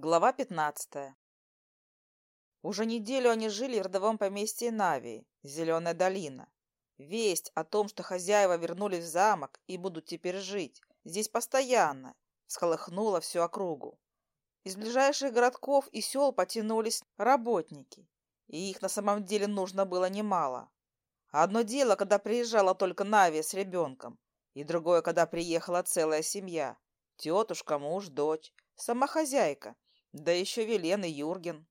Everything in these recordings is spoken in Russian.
Глава 15. Уже неделю они жили в родовом поместье Нави, Зеленая долина. Весть о том, что хозяева вернулись в замок и будут теперь жить здесь постоянно, всколыхнула всю округу. Из ближайших городков и сел потянулись работники, и их на самом деле нужно было немало. Одно дело, когда приезжала только Нави с ребенком, и другое, когда приехала целая семья – тетушка, муж, дочь, сама хозяйка – да еще Велен и Юрген.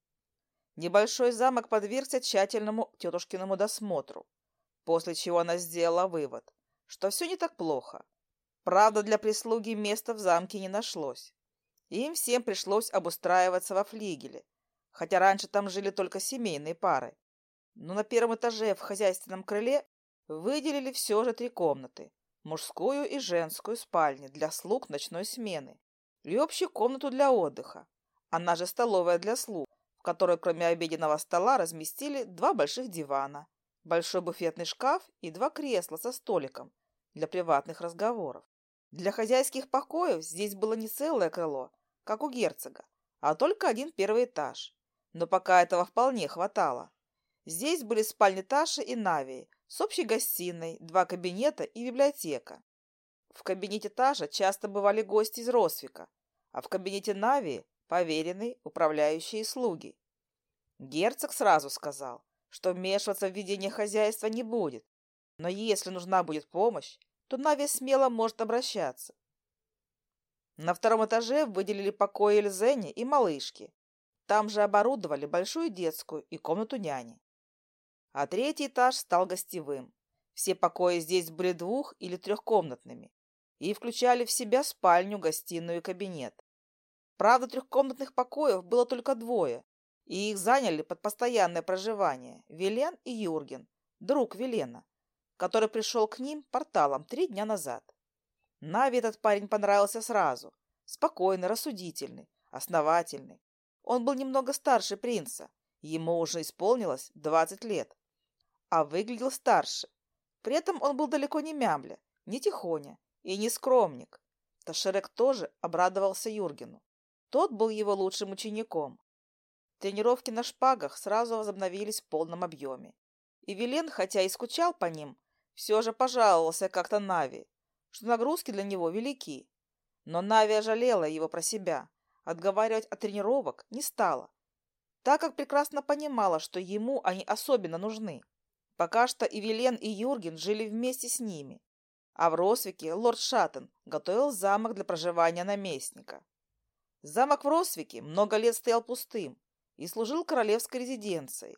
Небольшой замок подвергся тщательному тетушкиному досмотру, после чего она сделала вывод, что все не так плохо. Правда, для прислуги места в замке не нашлось. Им всем пришлось обустраиваться во флигеле, хотя раньше там жили только семейные пары. Но на первом этаже в хозяйственном крыле выделили все же три комнаты – мужскую и женскую спальни для слуг ночной смены и общую комнату для отдыха, Она же столовая для слуг, в которой кроме обеденного стола разместили два больших дивана, большой буфетный шкаф и два кресла со столиком для приватных разговоров. Для хозяйских покоев здесь было не целое крыло, как у герцога, а только один первый этаж. Но пока этого вполне хватало. Здесь были спальни Таши и Навии с общей гостиной, два кабинета и библиотека. В кабинете Таша часто бывали гости из Росвика, а в кабинете Навии поверенный, управляющие слуги. Герцог сразу сказал, что вмешиваться в ведение хозяйства не будет, но если нужна будет помощь, то Нави смело может обращаться. На втором этаже выделили покои Эльзене и малышки. Там же оборудовали большую детскую и комнату няни. А третий этаж стал гостевым. Все покои здесь были двух- или трехкомнатными и включали в себя спальню, гостиную и кабинет. Правда, трехкомнатных покоев было только двое, и их заняли под постоянное проживание Велен и Юрген, друг Велена, который пришел к ним порталом три дня назад. Нави этот парень понравился сразу. Спокойный, рассудительный, основательный. Он был немного старше принца. Ему уже исполнилось 20 лет. А выглядел старше. При этом он был далеко не мямля, не тихоня и не скромник. Ташерек тоже обрадовался Юргену. Тот был его лучшим учеником. Тренировки на шпагах сразу возобновились в полном объеме. И Вилен, хотя и скучал по ним, все же пожаловался как-то Нави, что нагрузки для него велики. Но Нави жалела его про себя, отговаривать от тренировок не стала, так как прекрасно понимала, что ему они особенно нужны. Пока что и Вилен, и Юрген жили вместе с ними, а в Росвике лорд Шаттен готовил замок для проживания наместника. Замок в Росвике много лет стоял пустым и служил королевской резиденцией.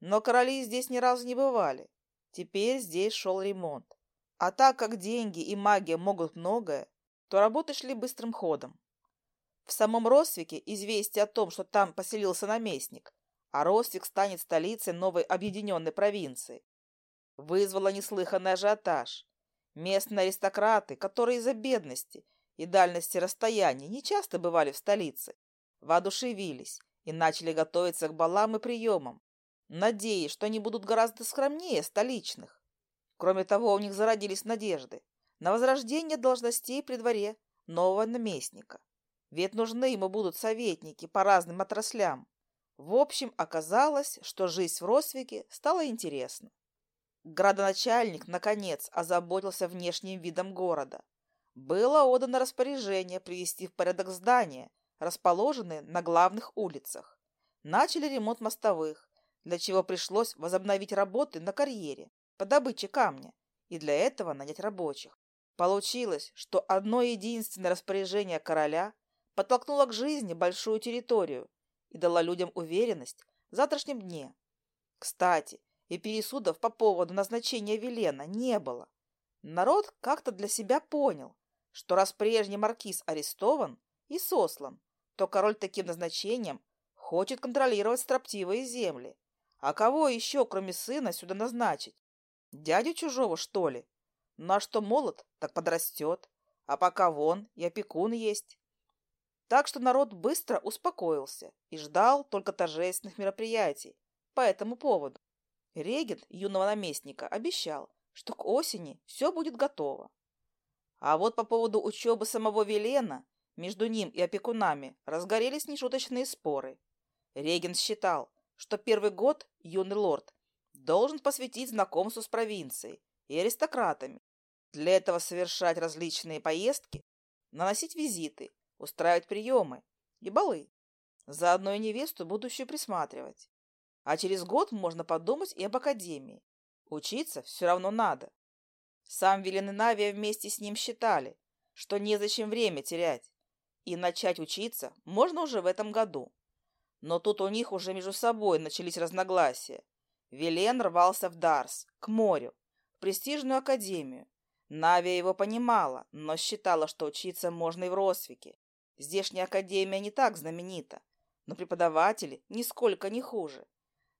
Но короли здесь ни разу не бывали. Теперь здесь шел ремонт. А так как деньги и магия могут многое, то работы шли быстрым ходом. В самом Росвике известие о том, что там поселился наместник, а Росвик станет столицей новой объединенной провинции, вызвало неслыханный ажиотаж. Местные аристократы, которые из-за бедности и дальности расстояний не часто бывали в столице, воодушевились и начали готовиться к балам и приемам, надеясь, что они будут гораздо скромнее столичных. Кроме того, у них зародились надежды на возрождение должностей при дворе нового наместника. Ведь нужны ему будут советники по разным отраслям. В общем, оказалось, что жизнь в Росвике стала интересна. Градоначальник, наконец, озаботился внешним видом города было отдано распоряжение привести в порядок здания, расположенные на главных улицах. Начали ремонт мостовых, для чего пришлось возобновить работы на карьере по добыче камня и для этого нанять рабочих. Получилось, что одно единственное распоряжение короля подтолкнуло к жизни большую территорию и дало людям уверенность в завтрашнем дне. Кстати, и пересудов по поводу назначения Велена не было. Народ как-то для себя понял, что раз прежний маркиз арестован и сослан, то король таким назначением хочет контролировать строптивые земли. А кого еще, кроме сына, сюда назначить? Дядю чужого, что ли? Ну а что молод, так подрастет. А пока вон и опекун есть. Так что народ быстро успокоился и ждал только торжественных мероприятий по этому поводу. Регент юного наместника обещал, что к осени все будет готово. А вот по поводу учебы самого Велена между ним и опекунами разгорелись нешуточные споры. Регин считал, что первый год юный лорд должен посвятить знакомству с провинцией и аристократами, для этого совершать различные поездки, наносить визиты, устраивать приемы и балы. Заодно и невесту будущую присматривать. А через год можно подумать и об академии. Учиться все равно надо. Сам Веленавия вместе с ним считали, что незачем время терять, и начать учиться можно уже в этом году. Но тут у них уже между собой начались разногласия. Велен рвался в Дарс, к морю, в престижную академию. Навия его понимала, но считала, что учиться можно и в Росвике. Здешняя академия не так знаменита, но преподаватели нисколько не хуже.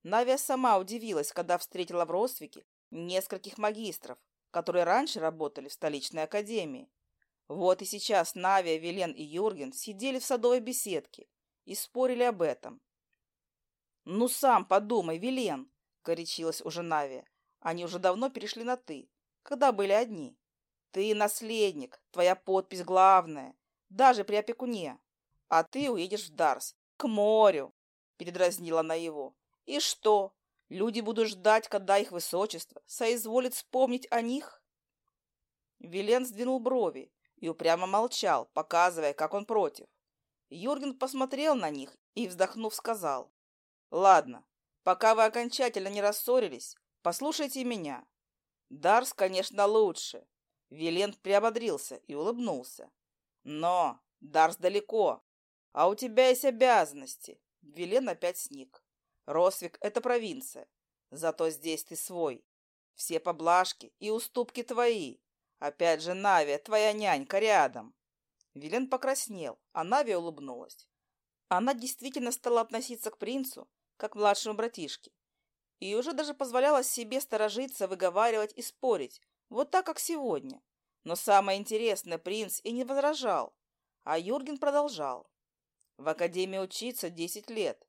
Навия сама удивилась, когда встретила в Росвике нескольких магистров, которые раньше работали в столичной академии. Вот и сейчас Навия, Велен и Юрген сидели в садовой беседке и спорили об этом. «Ну сам подумай, Велен!» – горячилась уже Навия. Они уже давно перешли на «ты», когда были одни. «Ты наследник, твоя подпись главная, даже при опекуне. А ты уедешь в Дарс, к морю!» – передразнила она его. «И что? Люди будут ждать, когда их высочество соизволит вспомнить о них. Вилен сдвинул брови и упрямо молчал, показывая, как он против. Юрген посмотрел на них и, вздохнув, сказал. «Ладно, пока вы окончательно не рассорились, послушайте меня. Дарс, конечно, лучше». Вилен приободрился и улыбнулся. «Но Дарс далеко, а у тебя есть обязанности». Вилен опять сник. Росвик – это провинция. Зато здесь ты свой. Все поблажки и уступки твои. Опять же, Нави, твоя нянька рядом. Вилен покраснел, а Нави улыбнулась. Она действительно стала относиться к принцу, как к младшему братишке. И уже даже позволяла себе сторожиться, выговаривать и спорить, вот так, как сегодня. Но самое интересное, принц и не возражал. А Юрген продолжал. В академии учиться 10 лет.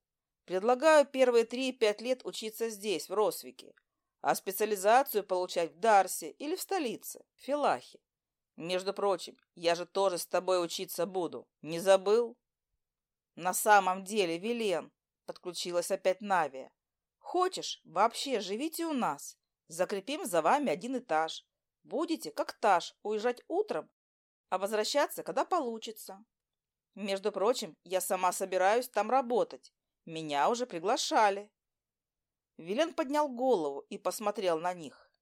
Предлагаю первые 3-5 лет учиться здесь, в Росвике, а специализацию получать в Дарсе или в столице, в Филахе. Между прочим, я же тоже с тобой учиться буду. Не забыл? На самом деле, Вилен, подключилась опять Навия. Хочешь, вообще живите у нас. Закрепим за вами один этаж. Будете, как Таш, уезжать утром, а возвращаться, когда получится. Между прочим, я сама собираюсь там работать. Меня уже приглашали. Вилен поднял голову и посмотрел на них.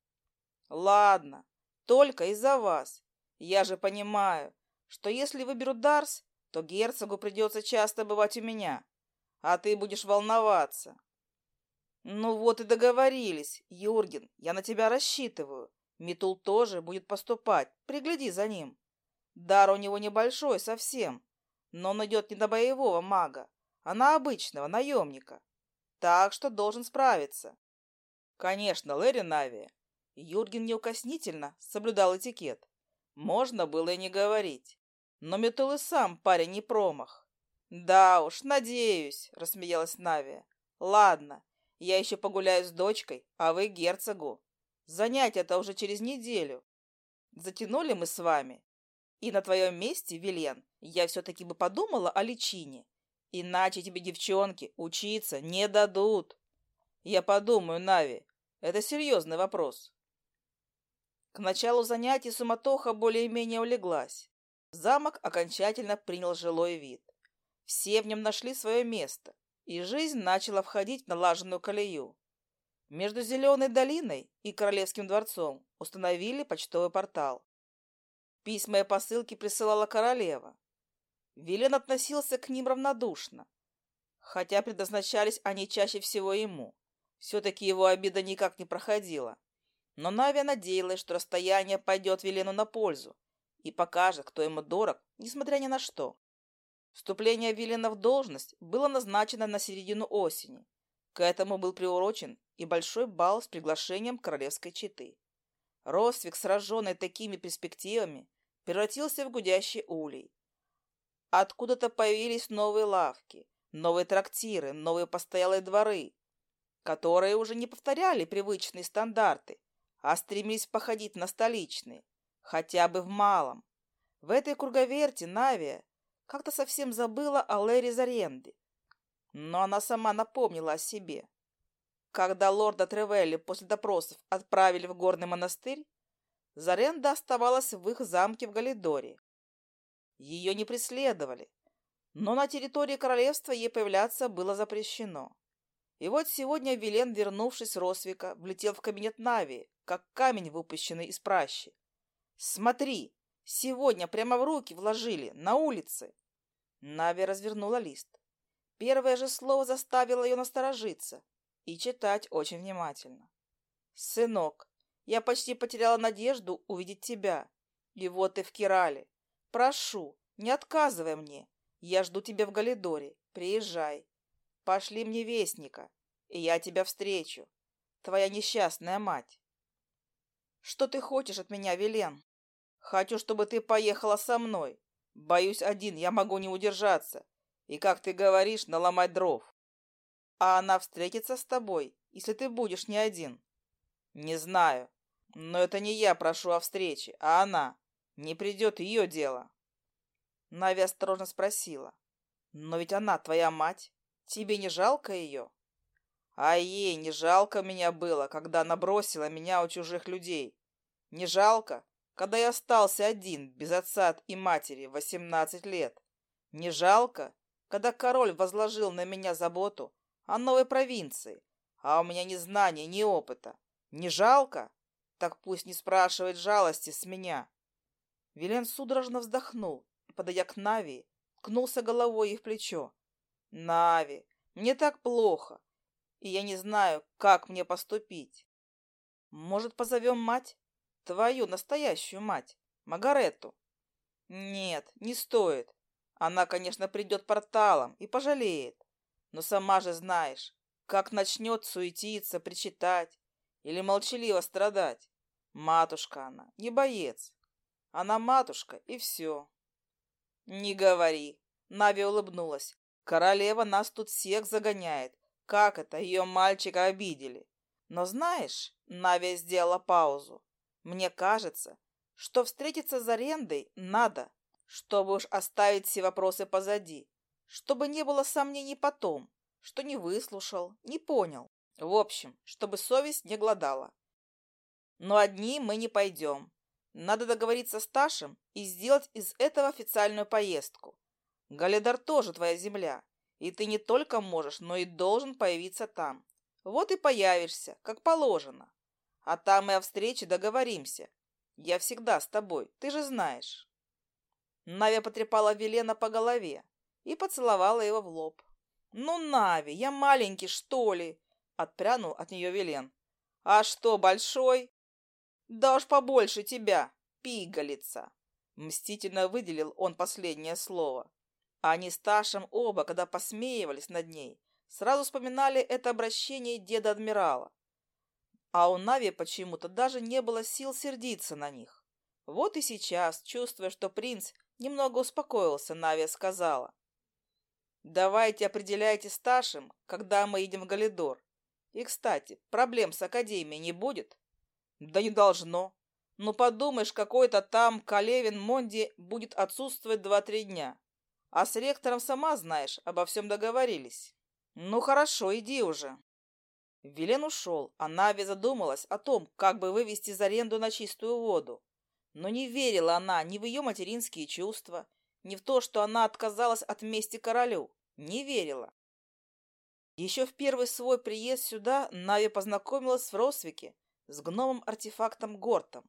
Ладно, только из-за вас. Я же понимаю, что если выберу Дарс, то герцогу придется часто бывать у меня, а ты будешь волноваться. Ну вот и договорились, Юрген, я на тебя рассчитываю. Митул тоже будет поступать, пригляди за ним. Дар у него небольшой совсем, но он идет не до боевого мага, а на обычного наемника. Так что должен справиться. Конечно, Лэри Нави. Юрген неукоснительно соблюдал этикет. Можно было и не говорить. Но метал и сам парень не промах. «Да уж, надеюсь», — рассмеялась Нави. «Ладно, я еще погуляю с дочкой, а вы герцогу. Занятия-то уже через неделю. Затянули мы с вами. И на твоем месте, Вилен, я все-таки бы подумала о личине Иначе тебе девчонки учиться не дадут. Я подумаю, Нави. Это серьезный вопрос. К началу занятий суматоха более-менее улеглась. Замок окончательно принял жилой вид. Все в нем нашли свое место, и жизнь начала входить в налаженную колею. Между Зеленой долиной и Королевским дворцом установили почтовый портал. Письма и посылки присылала королева. Вилен относился к ним равнодушно, хотя предназначались они чаще всего ему. Все-таки его обида никак не проходила. Но Навия надеялась, что расстояние пойдет Велену на пользу и покажет, кто ему дорог, несмотря ни на что. Вступление Вилена в должность было назначено на середину осени. К этому был приурочен и большой бал с приглашением королевской четы. Роствик, сраженный такими перспективами, превратился в гудящий улей. Откуда-то появились новые лавки, новые трактиры, новые постоялые дворы, которые уже не повторяли привычные стандарты, а стремились походить на столичные, хотя бы в малом. В этой круговерте Навия как-то совсем забыла о Лэри Заренде, но она сама напомнила о себе. Когда лорда Тревелли после допросов отправили в горный монастырь, Заренда оставалась в их замке в Галидоре. Ее не преследовали. Но на территории королевства ей появляться было запрещено. И вот сегодня Вилен, вернувшись с Росвика, влетел в кабинет Нави, как камень, выпущенный из пращи. «Смотри! Сегодня прямо в руки вложили, на улице!» Нави развернула лист. Первое же слово заставило ее насторожиться и читать очень внимательно. «Сынок, я почти потеряла надежду увидеть тебя. И вот ты в Кирале прошу, не отказывай мне. Я жду тебя в Галидоре. Приезжай. Пошли мне вестника, и я тебя встречу. Твоя несчастная мать. Что ты хочешь от меня, Вилен? Хочу, чтобы ты поехала со мной. Боюсь, один я могу не удержаться. И, как ты говоришь, наломать дров. А она встретится с тобой, если ты будешь не один. Не знаю. Но это не я прошу о встрече, а она не придет ее дело. Нави осторожно спросила. Но ведь она твоя мать. Тебе не жалко ее? А ей не жалко меня было, когда она бросила меня у чужих людей. Не жалко, когда я остался один, без отца и матери, восемнадцать лет. Не жалко, когда король возложил на меня заботу о новой провинции, а у меня ни знания, ни опыта. Не жалко? Так пусть не спрашивает жалости с меня. Вилен судорожно вздохнул и, подойдя к Нави, ткнулся головой ей в плечо. «Нави, мне так плохо, и я не знаю, как мне поступить. Может, позовем мать? Твою настоящую мать, Магарету?» «Нет, не стоит. Она, конечно, придет порталом и пожалеет. Но сама же знаешь, как начнет суетиться, причитать или молчаливо страдать. Матушка она, не боец. Она матушка, и все. Не говори. Нави улыбнулась. Королева нас тут всех загоняет. Как это? Ее мальчика обидели. Но знаешь, Нави сделала паузу. Мне кажется, что встретиться за арендой надо, чтобы уж оставить все вопросы позади, чтобы не было сомнений потом, что не выслушал, не понял. В общем, чтобы совесть не гладала. Но одни мы не пойдем. Надо договориться с Ташем и сделать из этого официальную поездку. Галидар тоже твоя земля, и ты не только можешь, но и должен появиться там. Вот и появишься, как положено. А там и о встрече договоримся. Я всегда с тобой, ты же знаешь». Нави потрепала Велена по голове и поцеловала его в лоб. «Ну, Нави, я маленький, что ли?» — отпрянул от нее Велен. «А что, большой?» Дашь побольше тебя, пигалица!» Мстительно выделил он последнее слово. Они с Ташем оба, когда посмеивались над ней, сразу вспоминали это обращение деда-адмирала. А у Нави почему-то даже не было сил сердиться на них. Вот и сейчас, чувствуя, что принц немного успокоился, Нави сказала. «Давайте определяйте стажем, когда мы едем в Галидор. И, кстати, проблем с Академией не будет?» Да не должно. Ну подумаешь, какой-то там Калевин Монди будет отсутствовать два-три дня. А с ректором сама знаешь, обо всем договорились. Ну хорошо, иди уже. Вилен ушел, а Нави задумалась о том, как бы вывести за аренду на чистую воду. Но не верила она ни в ее материнские чувства, ни в то, что она отказалась от мести королю. Не верила. Еще в первый свой приезд сюда Нави познакомилась в Росвике с гномом-артефактом Гортом.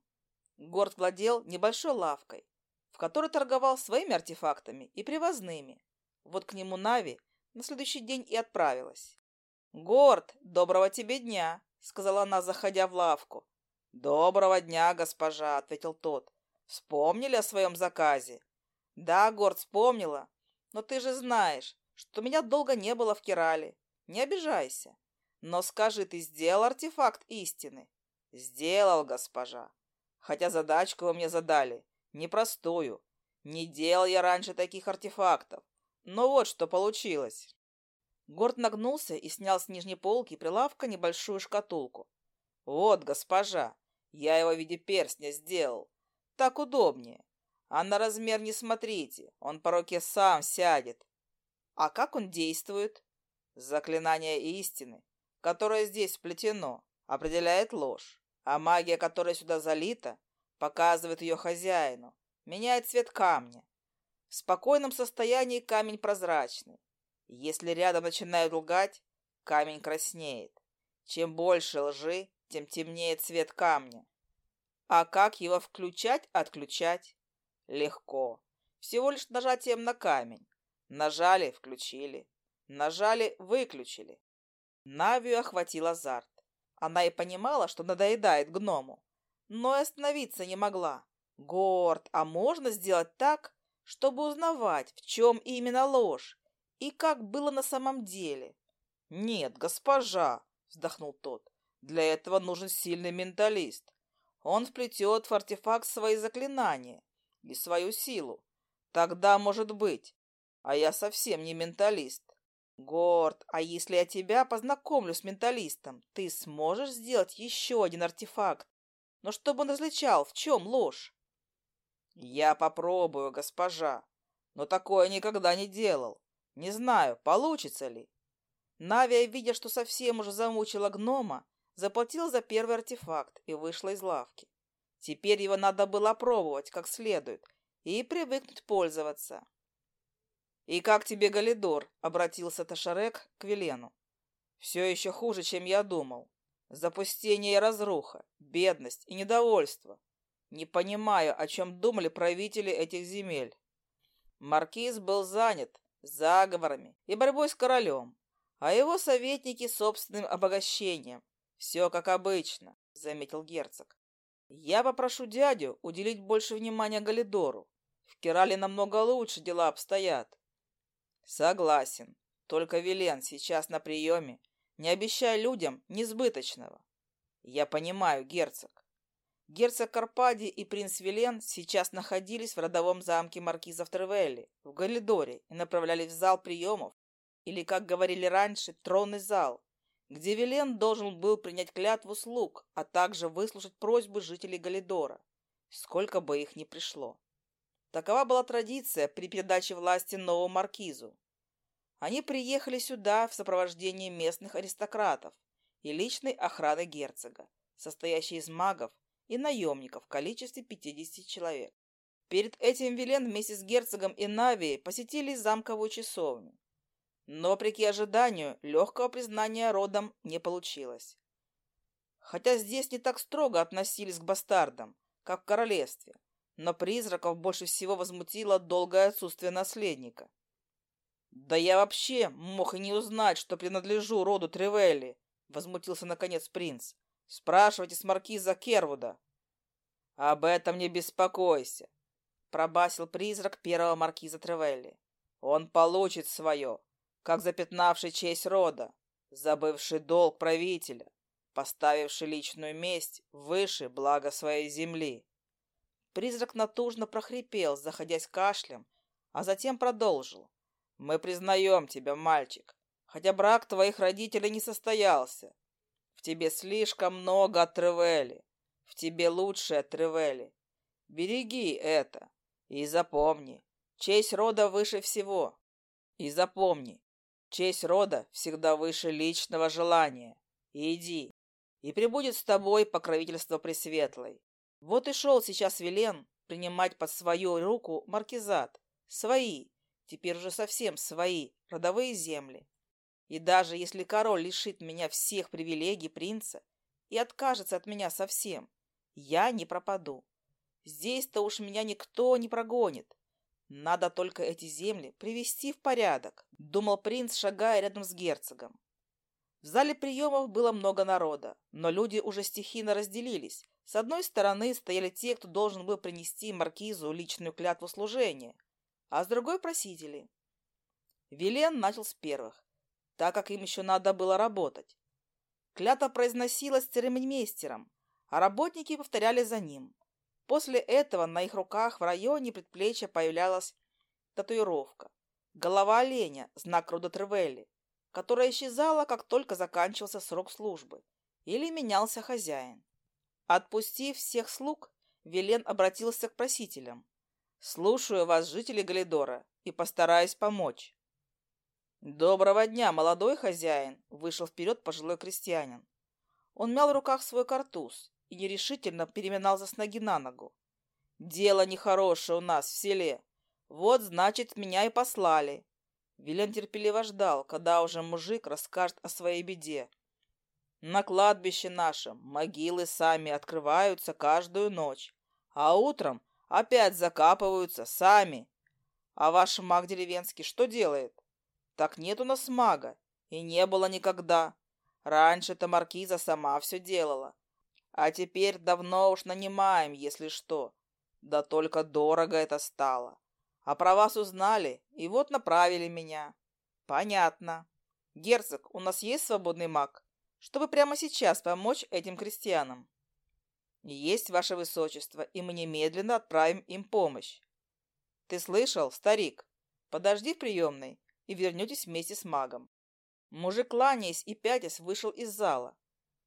Горт владел небольшой лавкой, в которой торговал своими артефактами и привозными. Вот к нему Нави на следующий день и отправилась. Горт, доброго тебе дня!» — сказала она, заходя в лавку. «Доброго дня, госпожа!» — ответил тот. «Вспомнили о своем заказе?» «Да, Горд, вспомнила. Но ты же знаешь, что меня долго не было в Кирале. Не обижайся. Но скажи, ты сделал артефакт истины?» «Сделал, госпожа. Хотя задачку вы мне задали. Непростую. Не делал я раньше таких артефактов. Но вот что получилось». Горд нагнулся и снял с нижней полки прилавка небольшую шкатулку. «Вот, госпожа, я его в виде перстня сделал. Так удобнее. А на размер не смотрите, он по руке сам сядет». «А как он действует?» «Заклинание истины, которое здесь вплетено, определяет ложь а магия, которая сюда залита, показывает ее хозяину, меняет цвет камня. В спокойном состоянии камень прозрачный. Если рядом начинают лгать, камень краснеет. Чем больше лжи, тем темнее цвет камня. А как его включать, отключать? Легко. Всего лишь нажатием на камень. Нажали, включили. Нажали, выключили. Навью охватил азарт. Она и понимала, что надоедает гному, но и остановиться не могла. Горд, а можно сделать так, чтобы узнавать, в чем именно ложь и как было на самом деле? Нет, госпожа, вздохнул тот, для этого нужен сильный менталист. Он вплетет в артефакт свои заклинания и свою силу. Тогда, может быть. А я совсем не менталист. Горд, а если я тебя познакомлю с менталистом, ты сможешь сделать еще один артефакт, но чтобы он различал, в чем ложь? Я попробую, госпожа, но такое никогда не делал. Не знаю, получится ли. Навия, видя, что совсем уже замучила гнома, заплатила за первый артефакт и вышла из лавки. Теперь его надо было пробовать как следует и привыкнуть пользоваться. «И как тебе, Галидор?» — обратился Ташарек к Велену. «Все еще хуже, чем я думал. Запустение и разруха, бедность и недовольство. Не понимаю, о чем думали правители этих земель. Маркиз был занят заговорами и борьбой с королем, а его советники — собственным обогащением. Все как обычно», — заметил герцог. Я попрошу дядю уделить больше внимания Галидору. В Керале намного лучше дела обстоят. Согласен. Только Вилен сейчас на приеме. Не обещай людям несбыточного. Я понимаю, герцог. Герцог Карпади и принц Вилен сейчас находились в родовом замке маркизов Тревелли, в Галидоре, и направлялись в зал приемов, или, как говорили раньше, тронный зал, где Вилен должен был принять клятву слуг, а также выслушать просьбы жителей Галидора, сколько бы их ни пришло. Такова была традиция при передаче власти новому маркизу. Они приехали сюда в сопровождении местных аристократов и личной охраны герцога, состоящей из магов и наемников в количестве 50 человек. Перед этим Вилен вместе с герцогом и Навией посетили замковую часовню. Но, вопреки ожиданию, легкого признания родом не получилось. Хотя здесь не так строго относились к бастардам, как в королевстве но призраков больше всего возмутило долгое отсутствие наследника. «Да я вообще мог и не узнать, что принадлежу роду Тревелли!» — возмутился наконец принц. «Спрашивайте с маркиза Кервуда!» «Об этом не беспокойся!» — пробасил призрак первого маркиза Тревелли. «Он получит свое, как запятнавший честь рода, забывший долг правителя, поставивший личную месть выше блага своей земли». Призрак натужно прохрипел, заходясь кашлем, а затем продолжил. «Мы признаем тебя, мальчик, хотя брак твоих родителей не состоялся. В тебе слишком много от в тебе лучшее от Береги это и запомни, честь рода выше всего. И запомни, честь рода всегда выше личного желания. И иди, и прибудет с тобой покровительство Пресветлой. Вот и шел сейчас Вилен принимать под свою руку маркизат, свои, теперь уже совсем свои, родовые земли. И даже если король лишит меня всех привилегий принца и откажется от меня совсем, я не пропаду. Здесь-то уж меня никто не прогонит. Надо только эти земли привести в порядок, думал принц, шагая рядом с герцогом. В зале приемов было много народа, но люди уже стихийно разделились. С одной стороны стояли те, кто должен был принести маркизу личную клятву служения, а с другой – просители. Вилен начал с первых, так как им еще надо было работать. Клятва произносилась церемониймейстером, а работники повторяли за ним. После этого на их руках в районе предплечья появлялась татуировка. Голова оленя, знак рода Тревелли, которая исчезала, как только заканчивался срок службы, или менялся хозяин. Отпустив всех слуг, Велен обратился к просителям. «Слушаю вас, жители Галидора, и постараюсь помочь». «Доброго дня, молодой хозяин!» – вышел вперед пожилой крестьянин. Он мял в руках свой картуз и нерешительно переминался с ноги на ногу. «Дело нехорошее у нас в селе. Вот, значит, меня и послали. Вилен терпеливо ждал, когда уже мужик расскажет о своей беде. На кладбище нашем могилы сами открываются каждую ночь, а утром опять закапываются сами. А ваш маг деревенский что делает? Так нет у нас мага, и не было никогда. Раньше-то маркиза сама все делала. А теперь давно уж нанимаем, если что. Да только дорого это стало а про вас узнали и вот направили меня». «Понятно. Герцог, у нас есть свободный маг, чтобы прямо сейчас помочь этим крестьянам?» «Есть, ваше высочество, и мы немедленно отправим им помощь». «Ты слышал, старик? Подожди в приемной и вернетесь вместе с магом». Мужик, кланяясь и пятясь, вышел из зала.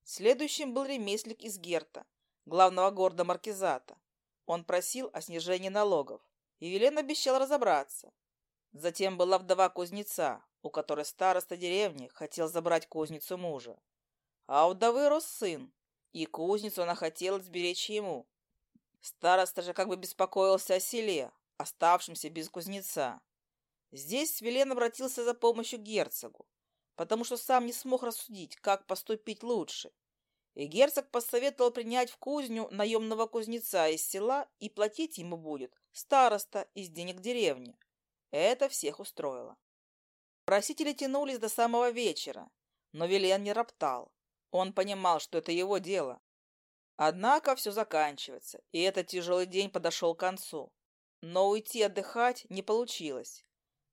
Следующим был ремесленник из Герта, главного города Маркизата. Он просил о снижении налогов. И Евелена обещал разобраться. Затем была вдова кузнеца, у которой староста деревни хотел забрать кузницу мужа. А у вдовы рос сын, и кузницу она хотела сберечь ему. Староста же как бы беспокоился о селе, оставшемся без кузнеца. Здесь Велен обратился за помощью к герцогу, потому что сам не смог рассудить, как поступить лучше. И герцог посоветовал принять в кузню наемного кузнеца из села и платить ему будет староста из денег деревни. Это всех устроило. Просители тянулись до самого вечера, но Вилен не роптал. Он понимал, что это его дело. Однако все заканчивается, и этот тяжелый день подошел к концу. Но уйти отдыхать не получилось.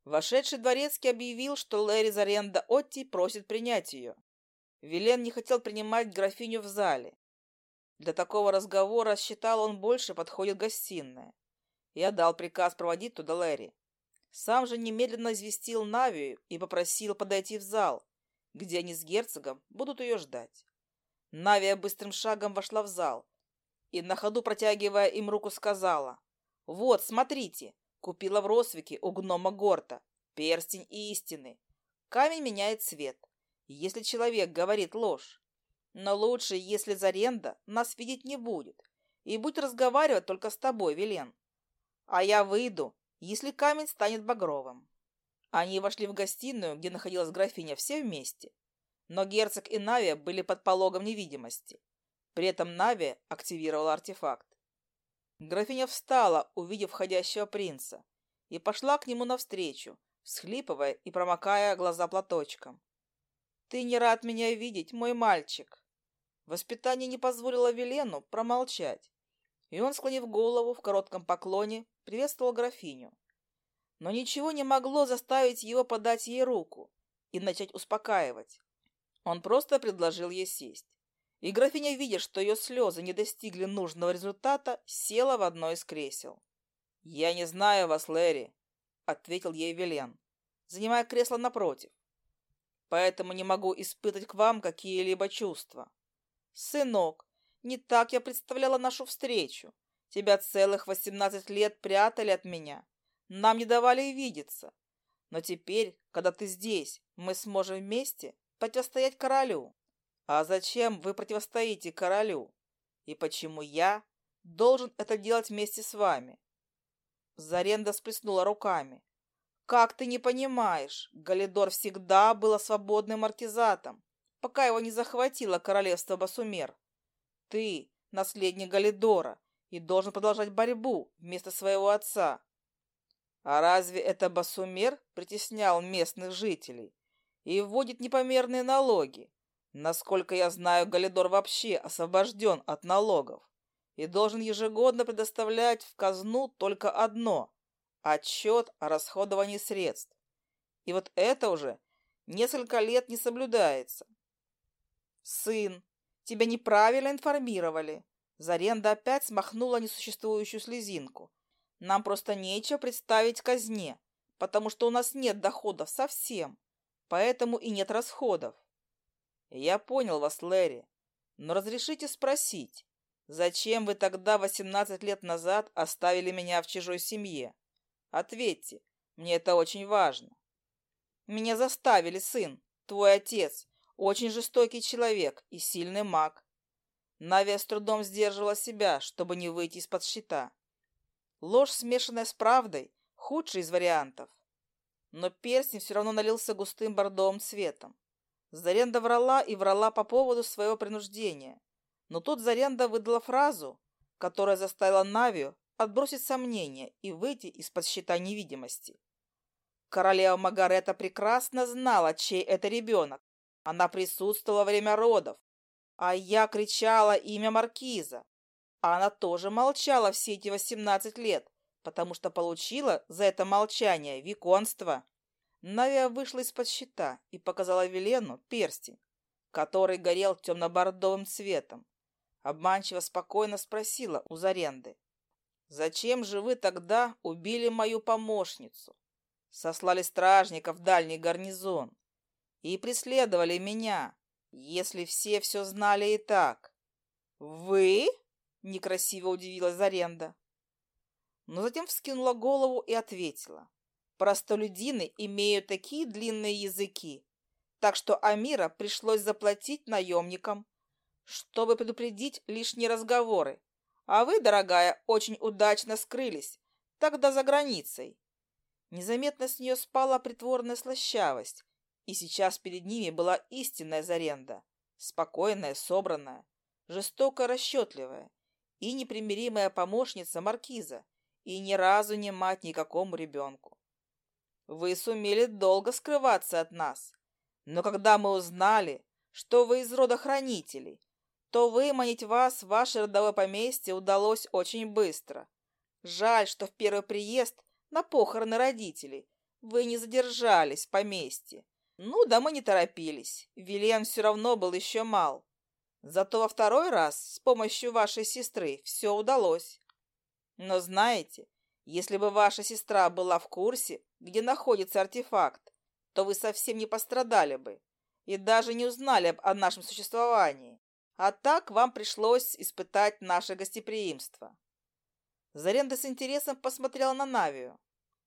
Вошедший дворецкий объявил, что Лэри Заренда Отти просит принять ее. Вилен не хотел принимать графиню в зале. Для такого разговора, считал он, больше подходит гостиная. Я дал приказ проводить туда Лэри. Сам же немедленно известил Навию и попросил подойти в зал, где они с герцогом будут ее ждать. Навия быстрым шагом вошла в зал и, на ходу протягивая им руку, сказала, «Вот, смотрите, купила в Росвике у гнома Горта перстень истины. Камень меняет цвет, если человек говорит ложь. Но лучше, если Заренда нас видеть не будет и будет разговаривать только с тобой, Вилен». А я выйду, если камень станет багровым». Они вошли в гостиную, где находилась графиня, все вместе. Но герцог и Нави были под пологом невидимости. При этом Нави активировал артефакт. Графиня встала, увидев входящего принца, и пошла к нему навстречу, всхлипывая и промокая глаза платочком. «Ты не рад меня видеть, мой мальчик!» Воспитание не позволило Велену промолчать, и он, склонив голову в коротком поклоне, приветствовал графиню но ничего не могло заставить его подать ей руку и начать успокаивать. Он просто предложил ей сесть. И графиня, видя, что ее слезы не достигли нужного результата, села в одно из кресел. «Я не знаю вас, Лэри», — ответил ей Велен, занимая кресло напротив. «Поэтому не могу испытать к вам какие-либо чувства. Сынок, Не так я представляла нашу встречу. Тебя целых восемнадцать лет прятали от меня. Нам не давали видеться. Но теперь, когда ты здесь, мы сможем вместе противостоять королю. А зачем вы противостоите королю? И почему я должен это делать вместе с вами?» Заренда сплеснула руками. «Как ты не понимаешь, Галидор всегда был свободным артизатом, пока его не захватило королевство Басумер. Ты – наследник Галидора и должен продолжать борьбу вместо своего отца. А разве это Басумер притеснял местных жителей и вводит непомерные налоги? Насколько я знаю, Галидор вообще освобожден от налогов и должен ежегодно предоставлять в казну только одно – отчет о расходовании средств. И вот это уже несколько лет не соблюдается. Сын, Тебя неправильно информировали. Заренда опять смахнула несуществующую слезинку. Нам просто нечего представить казне, потому что у нас нет доходов совсем, поэтому и нет расходов. Я понял вас, Лэри, но разрешите спросить, зачем вы тогда 18 лет назад оставили меня в чужой семье? Ответьте, мне это очень важно. Меня заставили, сын, твой отец, очень жестокий человек и сильный маг. Навия с трудом сдерживала себя, чтобы не выйти из-под щита. Ложь, смешанная с правдой, худший из вариантов. Но перстень все равно налился густым бордовым цветом. Заренда врала и врала по поводу своего принуждения. Но тут Заренда выдала фразу, которая заставила Навию отбросить сомнения и выйти из-под щита невидимости. Королева Магарета прекрасно знала, чей это ребенок, она присутствовала во время родов, а я кричала имя Маркиза. А она тоже молчала все эти восемнадцать лет, потому что получила за это молчание виконство. Навия вышла из-под щита и показала Велену перстень, который горел темно-бордовым цветом. Обманчиво спокойно спросила у Заренды. «Зачем же вы тогда убили мою помощницу?» Сослали стражников в дальний гарнизон и преследовали меня, если все все знали и так. «Вы?» — некрасиво удивилась Заренда. Но затем вскинула голову и ответила. «Простолюдины имеют такие длинные языки, так что Амира пришлось заплатить наемникам, чтобы предупредить лишние разговоры. А вы, дорогая, очень удачно скрылись, тогда за границей». Незаметно с нее спала притворная слащавость, и сейчас перед ними была истинная Заренда, спокойная, собранная, жестоко расчетливая и непримиримая помощница Маркиза, и ни разу не мать никакому ребенку. Вы сумели долго скрываться от нас, но когда мы узнали, что вы из рода хранителей, то выманить вас в ваше родовое поместье удалось очень быстро. Жаль, что в первый приезд на похороны родителей вы не задержались в поместье ну, да мы не торопились. Вильям все равно был еще мал. Зато во второй раз с помощью вашей сестры все удалось. Но знаете, если бы ваша сестра была в курсе, где находится артефакт, то вы совсем не пострадали бы и даже не узнали об, о нашем существовании. А так вам пришлось испытать наше гостеприимство. Заренда с интересом посмотрела на Навию.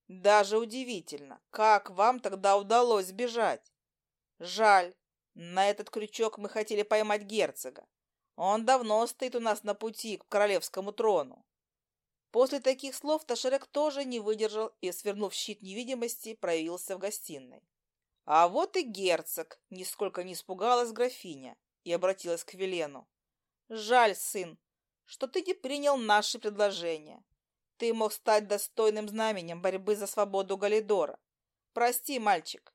Даже удивительно, как вам тогда удалось сбежать. Жаль, на этот крючок мы хотели поймать герцога. Он давно стоит у нас на пути к королевскому трону. После таких слов Ташерек тоже не выдержал и, свернув щит невидимости, проявился в гостиной. А вот и герцог нисколько не испугалась графиня и обратилась к Велену. «Жаль, сын, что ты не принял наши предложения. Ты мог стать достойным знаменем борьбы за свободу Галидора. Прости, мальчик.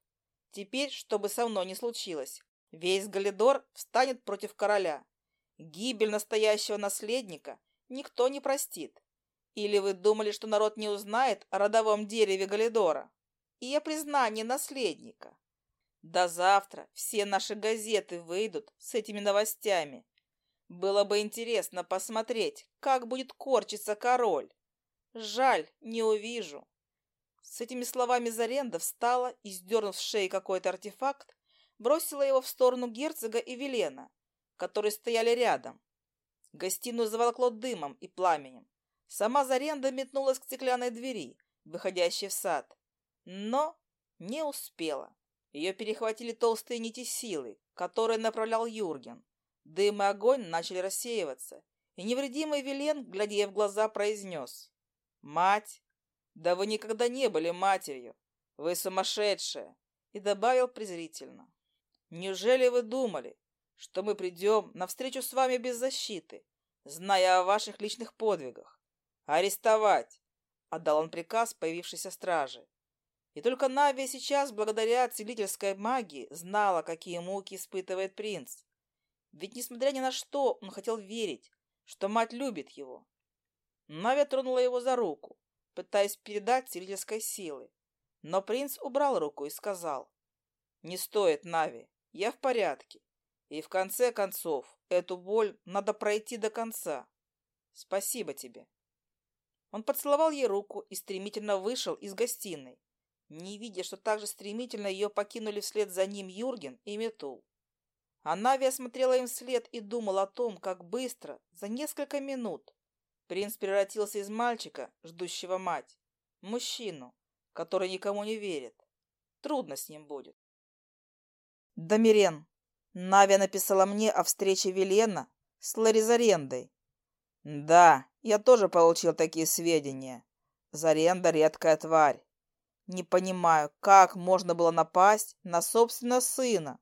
Теперь, чтобы со мной не случилось, весь Галидор встанет против короля. Гибель настоящего наследника никто не простит. Или вы думали, что народ не узнает о родовом дереве Галидора и о признании наследника? До завтра все наши газеты выйдут с этими новостями. Было бы интересно посмотреть, как будет корчиться король. Жаль, не увижу». С этими словами Заренда встала и, сдернув с шеи какой-то артефакт, бросила его в сторону герцога и Велена, которые стояли рядом. Гостиную заволокло дымом и пламенем. Сама Заренда метнулась к стеклянной двери, выходящей в сад. Но не успела. Ее перехватили толстые нити силы, которые направлял Юрген. Дым и огонь начали рассеиваться, и невредимый Велен, глядя в глаза, произнес. «Мать? Да вы никогда не были матерью! Вы сумасшедшая!» И добавил презрительно. «Неужели вы думали, что мы придем на встречу с вами без защиты, зная о ваших личных подвигах? Арестовать!» Отдал он приказ появившейся страже. И только Навия сейчас, благодаря целительской магии, знала, какие муки испытывает принц. Ведь, несмотря ни на что, он хотел верить, что мать любит его, Навя тронула его за руку, пытаясь передать сильдерской силы. Но принц убрал руку и сказал. «Не стоит, Нави, я в порядке. И в конце концов, эту боль надо пройти до конца. Спасибо тебе». Он поцеловал ей руку и стремительно вышел из гостиной, не видя, что так же стремительно ее покинули вслед за ним Юрген и Метул. А Нави осмотрела им вслед и думала о том, как быстро, за несколько минут, Принц превратился из мальчика, ждущего мать, в мужчину, который никому не верит. Трудно с ним будет. Домирен. Навя написала мне о встрече Велена с Ларизарендой. Да, я тоже получил такие сведения. Заренда редкая тварь. Не понимаю, как можно было напасть на собственного сына.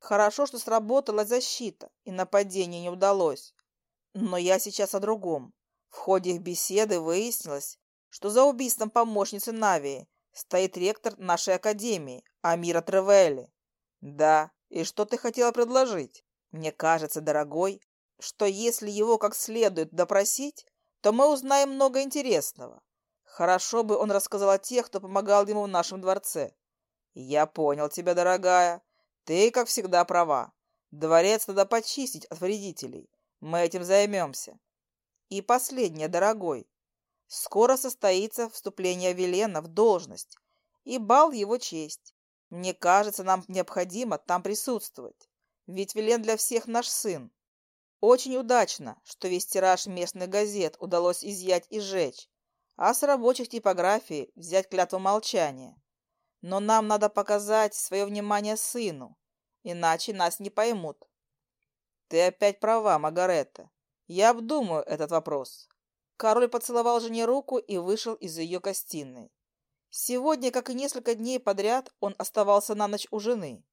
Хорошо, что сработала защита, и нападение не удалось. Но я сейчас о другом. В ходе их беседы выяснилось, что за убийством помощницы Навии стоит ректор нашей академии, Амира Тревелли. Да, и что ты хотела предложить? Мне кажется, дорогой, что если его как следует допросить, то мы узнаем много интересного. Хорошо бы он рассказал о тех, кто помогал ему в нашем дворце. Я понял тебя, дорогая. Ты, как всегда, права. Дворец надо почистить от вредителей. Мы этим займемся. И последнее, дорогой. Скоро состоится вступление Велена в должность и бал его честь. Мне кажется, нам необходимо там присутствовать, ведь Велен для всех наш сын. Очень удачно, что весь тираж местных газет удалось изъять и сжечь, а с рабочих типографий взять клятву молчания. Но нам надо показать свое внимание сыну, иначе нас не поймут. Ты опять права, Магаретта. Я обдумаю этот вопрос. Король поцеловал жене руку и вышел из ее гостиной. Сегодня, как и несколько дней подряд, он оставался на ночь у жены.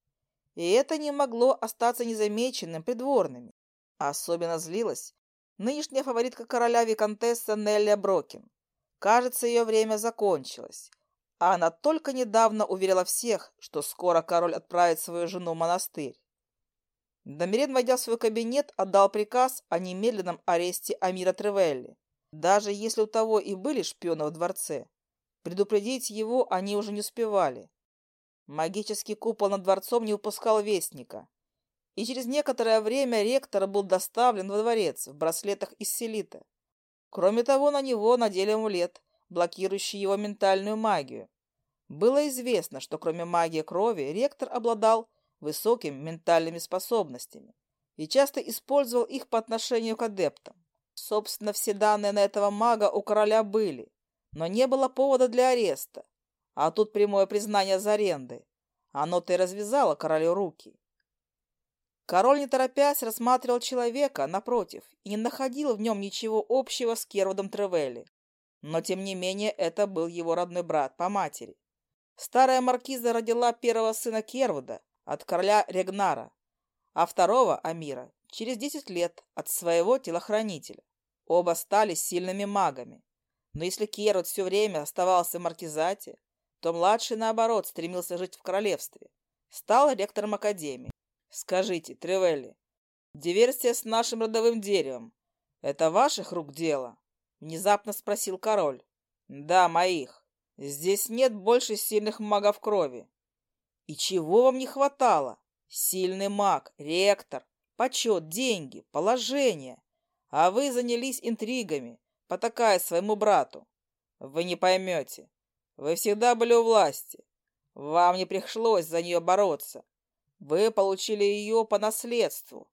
И это не могло остаться незамеченным придворными. Особенно злилась нынешняя фаворитка короля виконтесса Нелля Брокин. Кажется, ее время закончилось. А она только недавно уверила Намерен, войдя в свой кабинет, отдал приказ о немедленном аресте Амира Тревелли. Даже если у того и были шпионы во дворце, предупредить его они уже не успевали. Магический купол над дворцом не упускал вестника. И через некоторое время ректор был доставлен во дворец в браслетах из селита. Кроме того, на него надели амулет, блокирующий его ментальную магию. Было известно, что кроме магии крови ректор обладал высокими ментальными способностями и часто использовал их по отношению к адептам. Собственно, все данные на этого мага у короля были, но не было повода для ареста. А тут прямое признание за арендой. Оно-то и развязало королю руки. Король, не торопясь, рассматривал человека, напротив, и не находил в нем ничего общего с Кервудом Тревелли. Но, тем не менее, это был его родной брат по матери. Старая маркиза родила первого сына Кервуда от короля Регнара, а второго, Амира, через десять лет от своего телохранителя. Оба стали сильными магами. Но если Кервуд все время оставался в маркизате, то младший, наоборот, стремился жить в королевстве. Стал ректором академии. Скажите, Тревелли, диверсия с нашим родовым деревом — это ваших рук дело? Внезапно спросил король. Да, моих. Здесь нет больше сильных магов крови. И чего вам не хватало? Сильный маг, ректор, почет, деньги, положение. А вы занялись интригами, потакая своему брату. Вы не поймете. Вы всегда были у власти. Вам не пришлось за нее бороться. Вы получили ее по наследству.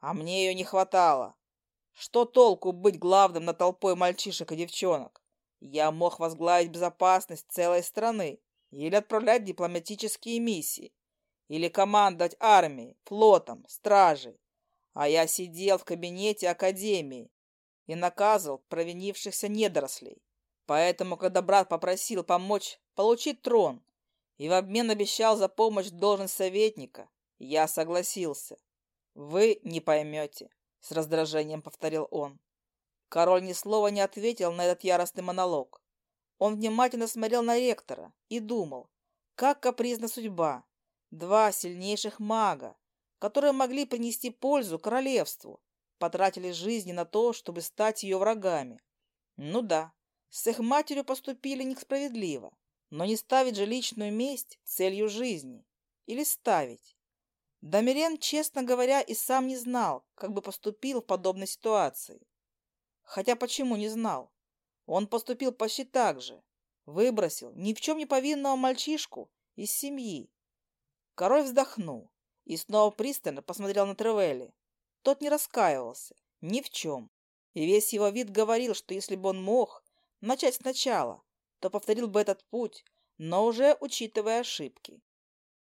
А мне ее не хватало. Что толку быть главным на толпой мальчишек и девчонок? Я мог возглавить безопасность целой страны или отправлять дипломатические миссии, или командовать армией, флотом, стражей. А я сидел в кабинете академии и наказывал провинившихся недорослей. Поэтому, когда брат попросил помочь получить трон и в обмен обещал за помощь должность советника, я согласился. «Вы не поймете», — с раздражением повторил он. Король ни слова не ответил на этот яростный монолог. Он внимательно смотрел на ректора и думал, как капризна судьба. Два сильнейших мага, которые могли принести пользу королевству, потратили жизни на то, чтобы стать ее врагами. Ну да, с их матерью поступили несправедливо, но не ставить же личную месть целью жизни. Или ставить. Домирен, честно говоря, и сам не знал, как бы поступил в подобной ситуации. Хотя почему не знал? Он поступил почти так же. Выбросил ни в чем не повинного мальчишку из семьи. Король вздохнул и снова пристально посмотрел на Тревелли. Тот не раскаивался ни в чем. И весь его вид говорил, что если бы он мог начать сначала, то повторил бы этот путь, но уже учитывая ошибки.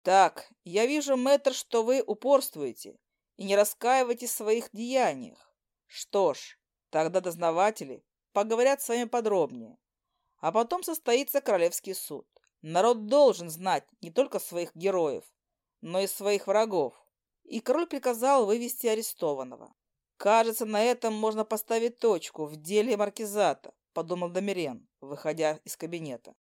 «Так, я вижу, мэтр, что вы упорствуете и не раскаиваетесь в своих деяниях. Что ж, тогда дознаватели поговорят с вами подробнее. А потом состоится королевский суд. Народ должен знать не только своих героев, но и своих врагов. И король приказал вывести арестованного. «Кажется, на этом можно поставить точку в деле маркизата», – подумал Домирен, выходя из кабинета.